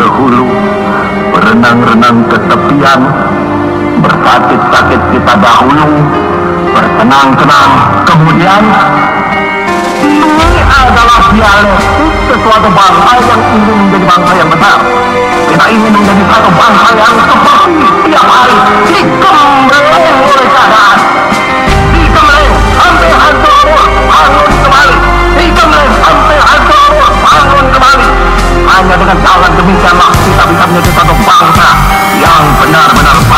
ke hulu, berenang-renang ke tepian, bersakit-sakit kita dahulu, bersenang-senang, kemudian ini adalah dialektik sesuatu bangsa yang ingin menjadi bangsa yang besar. Kita ingin menjadi satu bangsa yang benar-benar